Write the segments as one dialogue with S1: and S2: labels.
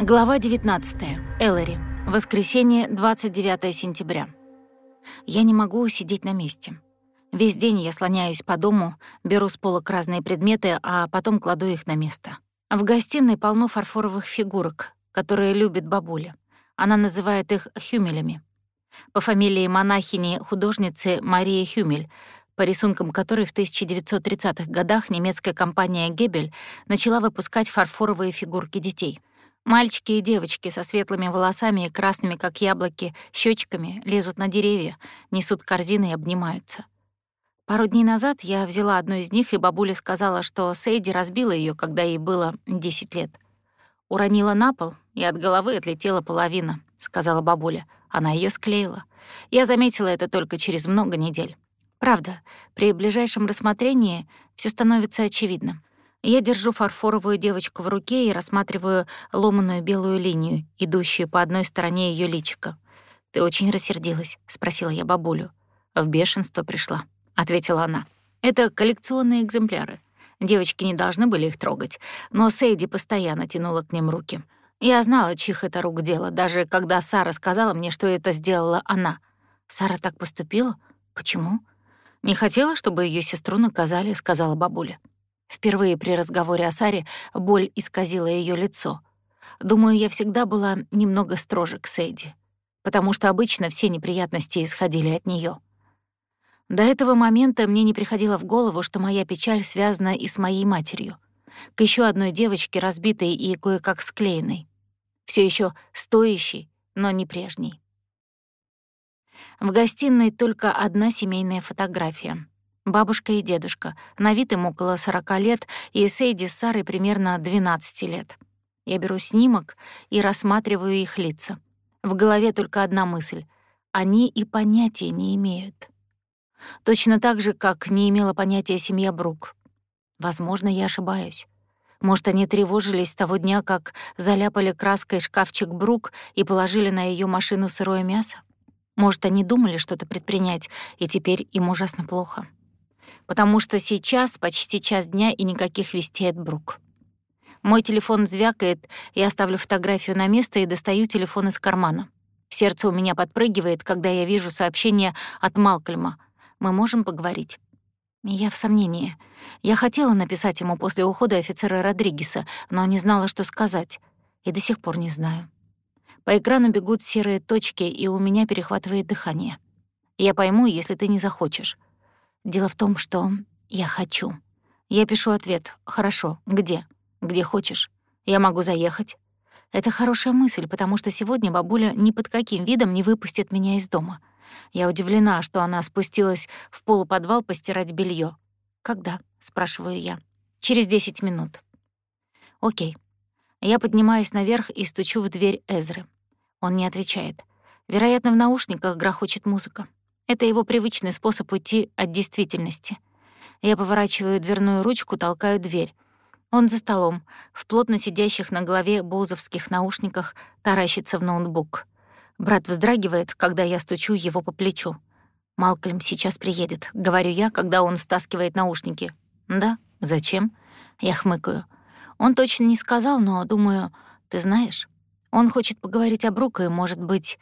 S1: Глава 19. Эллари. Воскресенье, 29 сентября. Я не могу усидеть на месте. Весь день я слоняюсь по дому, беру с полок разные предметы, а потом кладу их на место. В гостиной полно фарфоровых фигурок, которые любит бабуля. Она называет их хюмелями. По фамилии монахини-художницы Марии Хюмель, по рисункам которой в 1930-х годах немецкая компания «Гебель» начала выпускать фарфоровые фигурки детей — Мальчики и девочки со светлыми волосами и красными, как яблоки, щечками лезут на деревья, несут корзины и обнимаются. Пару дней назад я взяла одну из них, и бабуля сказала, что Сейди разбила ее, когда ей было 10 лет. «Уронила на пол, и от головы отлетела половина», — сказала бабуля. Она ее склеила. Я заметила это только через много недель. Правда, при ближайшем рассмотрении все становится очевидным. Я держу фарфоровую девочку в руке и рассматриваю ломаную белую линию, идущую по одной стороне ее личика. «Ты очень рассердилась?» — спросила я бабулю. «В бешенство пришла», — ответила она. «Это коллекционные экземпляры. Девочки не должны были их трогать, но Сейди постоянно тянула к ним руки. Я знала, чьих это рук дело, даже когда Сара сказала мне, что это сделала она. Сара так поступила? Почему? Не хотела, чтобы ее сестру наказали, сказала бабуля. Впервые при разговоре о Саре боль исказила ее лицо. Думаю, я всегда была немного строже к Сейди, потому что обычно все неприятности исходили от нее. До этого момента мне не приходило в голову, что моя печаль связана и с моей матерью. К еще одной девочке, разбитой и кое-как склеенной. Все еще стоящей, но не прежней. В гостиной только одна семейная фотография — Бабушка и дедушка. На вид им около 40 лет, и Сейди с Сарой примерно 12 лет. Я беру снимок и рассматриваю их лица. В голове только одна мысль. Они и понятия не имеют. Точно так же, как не имела понятия семья Брук. Возможно, я ошибаюсь. Может, они тревожились того дня, как заляпали краской шкафчик Брук и положили на ее машину сырое мясо? Может, они думали что-то предпринять, и теперь им ужасно плохо потому что сейчас почти час дня и никаких вестей от Брук. Мой телефон звякает, я ставлю фотографию на место и достаю телефон из кармана. Сердце у меня подпрыгивает, когда я вижу сообщение от Малкольма. Мы можем поговорить. Я в сомнении. Я хотела написать ему после ухода офицера Родригеса, но не знала, что сказать. И до сих пор не знаю. По экрану бегут серые точки, и у меня перехватывает дыхание. Я пойму, если ты не захочешь. Дело в том, что я хочу. Я пишу ответ «Хорошо, где?» «Где хочешь. Я могу заехать». Это хорошая мысль, потому что сегодня бабуля ни под каким видом не выпустит меня из дома. Я удивлена, что она спустилась в полуподвал постирать белье. «Когда?» — спрашиваю я. «Через десять минут». «Окей». Я поднимаюсь наверх и стучу в дверь Эзры. Он не отвечает. Вероятно, в наушниках грохочет музыка. Это его привычный способ уйти от действительности. Я поворачиваю дверную ручку, толкаю дверь. Он за столом, в плотно сидящих на голове боузовских наушниках, таращится в ноутбук. Брат вздрагивает, когда я стучу его по плечу. «Малкольм сейчас приедет», — говорю я, когда он стаскивает наушники. «Да? Зачем?» Я хмыкаю. Он точно не сказал, но, думаю, ты знаешь, он хочет поговорить о Бруке, и, может быть,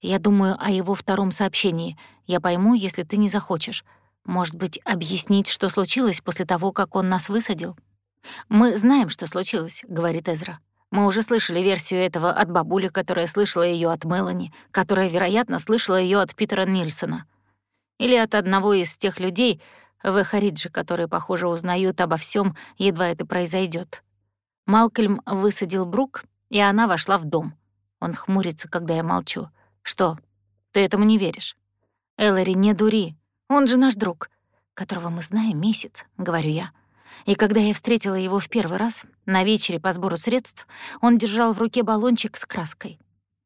S1: я думаю о его втором сообщении. Я пойму, если ты не захочешь. Может быть, объяснить, что случилось после того, как он нас высадил? «Мы знаем, что случилось», — говорит Эзра. «Мы уже слышали версию этого от бабули, которая слышала ее от Мелани, которая, вероятно, слышала ее от Питера Нильсона. Или от одного из тех людей в Эхаридже, которые, похоже, узнают обо всем, едва это произойдет. Малкольм высадил Брук, и она вошла в дом. Он хмурится, когда я молчу. «Что, ты этому не веришь?» «Эллари, не дури. Он же наш друг, которого мы знаем месяц», — говорю я. И когда я встретила его в первый раз, на вечере по сбору средств, он держал в руке баллончик с краской.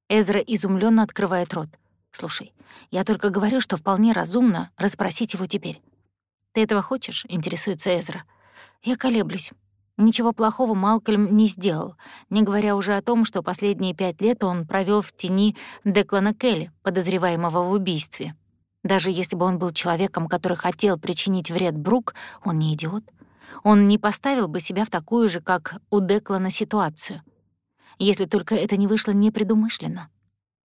S1: Эзра изумленно открывает рот. «Слушай, я только говорю, что вполне разумно расспросить его теперь». «Ты этого хочешь?» — интересуется Эзра. Я колеблюсь. Ничего плохого Малкольм не сделал, не говоря уже о том, что последние пять лет он провел в тени Деклана Келли, подозреваемого в убийстве. Даже если бы он был человеком, который хотел причинить вред Брук, он не идиот. Он не поставил бы себя в такую же, как у Деклана, ситуацию. если только это не вышло непредумышленно.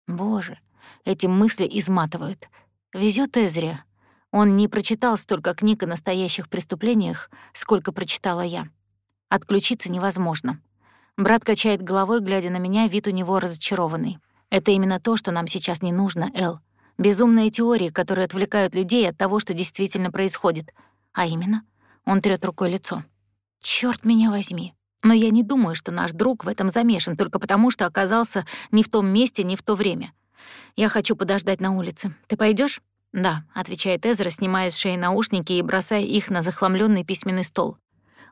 S1: Боже, эти мысли изматывают. Везет Эзре. Он не прочитал столько книг о настоящих преступлениях, сколько прочитала я. Отключиться невозможно. Брат качает головой, глядя на меня, вид у него разочарованный. Это именно то, что нам сейчас не нужно, Эл. Безумные теории, которые отвлекают людей от того, что действительно происходит. А именно, он трёт рукой лицо. Чёрт меня возьми. Но я не думаю, что наш друг в этом замешан только потому, что оказался не в том месте, не в то время. Я хочу подождать на улице. Ты пойдёшь? «Да», — отвечает Эзра, снимая с шеи наушники и бросая их на захламленный письменный стол.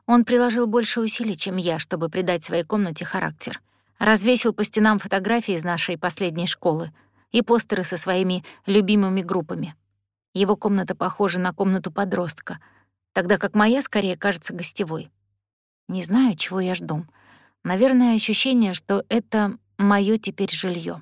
S1: Он приложил больше усилий, чем я, чтобы придать своей комнате характер. Развесил по стенам фотографии из нашей последней школы и постеры со своими любимыми группами. Его комната похожа на комнату подростка, тогда как моя скорее кажется гостевой. Не знаю, чего я жду. Наверное, ощущение, что это моё теперь жилье.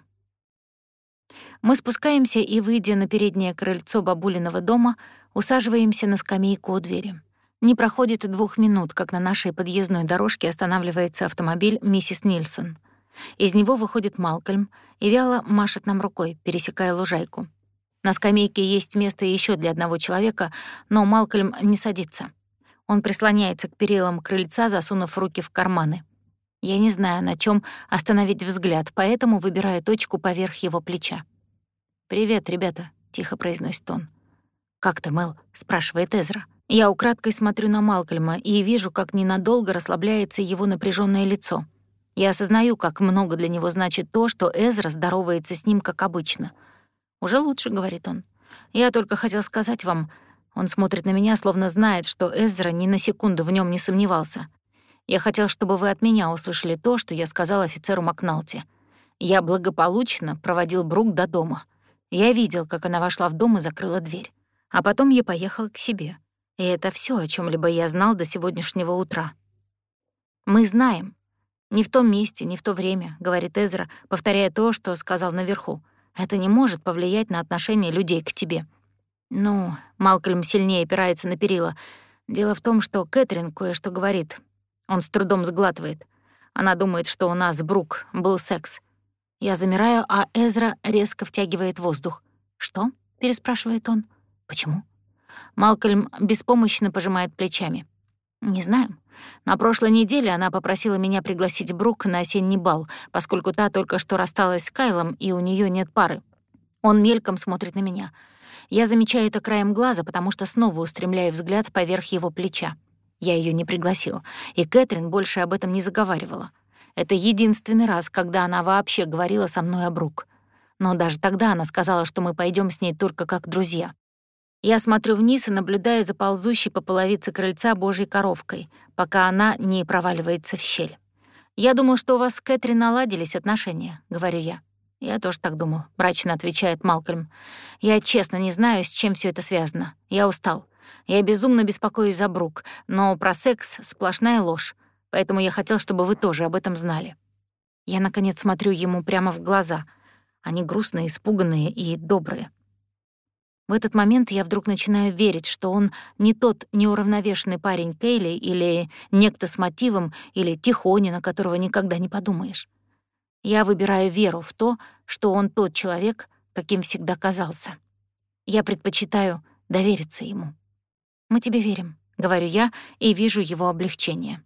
S1: Мы спускаемся и, выйдя на переднее крыльцо бабулиного дома, усаживаемся на скамейку у двери. Не проходит двух минут, как на нашей подъездной дорожке останавливается автомобиль миссис Нильсон. Из него выходит Малкольм и вяло машет нам рукой, пересекая лужайку. На скамейке есть место еще для одного человека, но Малкольм не садится. Он прислоняется к перилам крыльца, засунув руки в карманы. Я не знаю, на чем остановить взгляд, поэтому выбираю точку поверх его плеча. «Привет, ребята», — тихо произносит он. «Как ты, Мэл?» — спрашивает Эзра. Я украдкой смотрю на Малкольма и вижу, как ненадолго расслабляется его напряженное лицо. Я осознаю, как много для него значит то, что Эзра здоровается с ним, как обычно. «Уже лучше», — говорит он. «Я только хотел сказать вам...» Он смотрит на меня, словно знает, что Эзра ни на секунду в нем не сомневался. «Я хотел, чтобы вы от меня услышали то, что я сказал офицеру Макналте. Я благополучно проводил Брук до дома. Я видел, как она вошла в дом и закрыла дверь. А потом я поехал к себе. И это все, о чем либо я знал до сегодняшнего утра. «Мы знаем. Не в том месте, не в то время», — говорит Эзра, повторяя то, что сказал наверху. «Это не может повлиять на отношение людей к тебе». «Ну...» — Малкольм сильнее опирается на перила. «Дело в том, что Кэтрин кое-что говорит. Он с трудом сглатывает. Она думает, что у нас, Брук, был секс. Я замираю, а Эзра резко втягивает воздух. «Что?» — переспрашивает он. «Почему?» Малкольм беспомощно пожимает плечами. «Не знаю. На прошлой неделе она попросила меня пригласить Брук на осенний бал, поскольку та только что рассталась с Кайлом, и у нее нет пары. Он мельком смотрит на меня. Я замечаю это краем глаза, потому что снова устремляю взгляд поверх его плеча. Я ее не пригласил, и Кэтрин больше об этом не заговаривала. Это единственный раз, когда она вообще говорила со мной о Брук. Но даже тогда она сказала, что мы пойдем с ней только как друзья. Я смотрю вниз и наблюдаю за ползущей по половице крыльца божьей коровкой, пока она не проваливается в щель. «Я думал, что у вас с Кэтрин наладились отношения», — говорю я. «Я тоже так думал», — мрачно отвечает Малкольм. «Я честно не знаю, с чем все это связано. Я устал. Я безумно беспокоюсь за Брук, но про секс — сплошная ложь. Поэтому я хотел, чтобы вы тоже об этом знали. Я, наконец, смотрю ему прямо в глаза. Они грустные, испуганные и добрые. В этот момент я вдруг начинаю верить, что он не тот неуравновешенный парень Кейли или некто с мотивом, или Тихоня, на которого никогда не подумаешь. Я выбираю веру в то, что он тот человек, каким всегда казался. Я предпочитаю довериться ему. «Мы тебе верим», — говорю я и вижу его облегчение.